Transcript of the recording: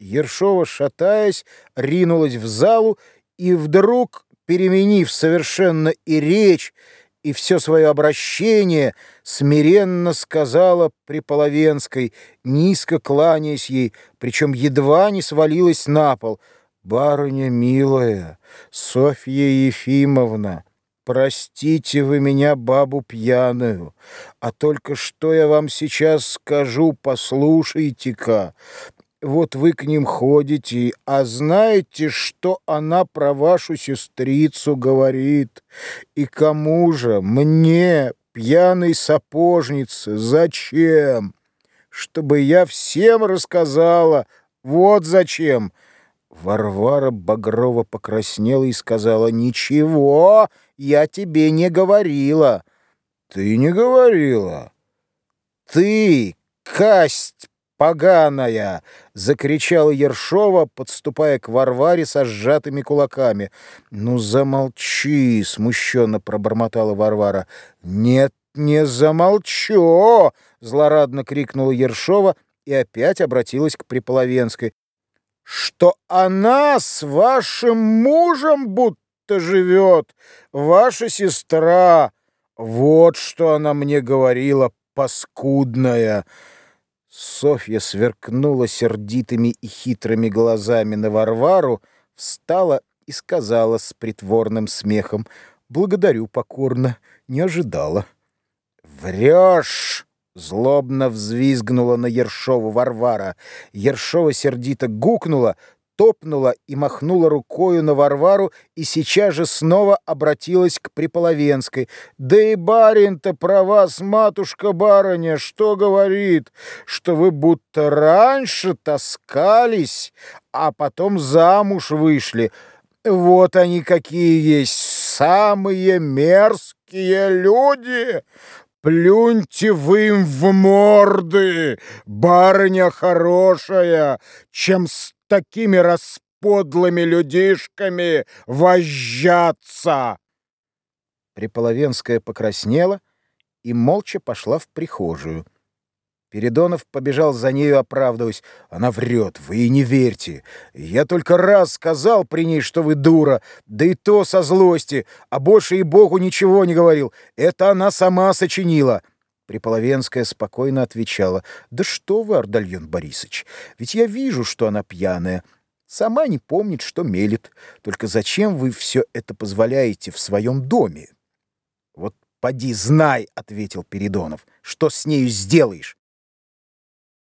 Ершова, шатаясь, ринулась в залу и вдруг, переменив совершенно и речь, и все свое обращение, смиренно сказала при Половенской, низко кланяясь ей, причем едва не свалилась на пол. «Барыня милая, Софья Ефимовна!» Простите вы меня, бабу пьяную, а только что я вам сейчас скажу, послушайте-ка. Вот вы к ним ходите, а знаете, что она про вашу сестрицу говорит? И кому же? Мне, пьяной сапожнице, зачем? Чтобы я всем рассказала. Вот зачем. Варвара Багрова покраснела и сказала, «Ничего, я тебе не говорила». «Ты не говорила?» «Ты, касть поганая!» — закричала Ершова, подступая к Варваре со сжатыми кулаками. «Ну, замолчи!» — смущенно пробормотала Варвара. «Нет, не замолчу!» — злорадно крикнула Ершова и опять обратилась к Приполовенской. «Что она с вашим мужем будто живет, ваша сестра! Вот что она мне говорила, паскудная!» Софья сверкнула сердитыми и хитрыми глазами на Варвару, встала и сказала с притворным смехом, «Благодарю покорно, не ожидала». «Врешь!» — злобно взвизгнула на Ершову Варвара. Ершова сердито гукнула, топнула и махнула рукою на Варвару и сейчас же снова обратилась к Приполовенской. «Да и барин-то про вас, матушка-барыня, что говорит? Что вы будто раньше таскались, а потом замуж вышли. Вот они какие есть, самые мерзкие люди!» Плюньте вы им в морды, барыня хорошая, чем такими расподлыми людишками вожжаться!» Приполовенская покраснела и молча пошла в прихожую. Передонов побежал за нею, оправдываясь. «Она врет, вы и не верьте. Я только раз сказал при ней, что вы дура, да и то со злости, а больше и Богу ничего не говорил. Это она сама сочинила». Приполовенская спокойно отвечала. «Да что вы, Ардальон Борисович, ведь я вижу, что она пьяная. Сама не помнит, что мелет. Только зачем вы все это позволяете в своем доме?» «Вот поди знай», — ответил Передонов, — «что с нею сделаешь?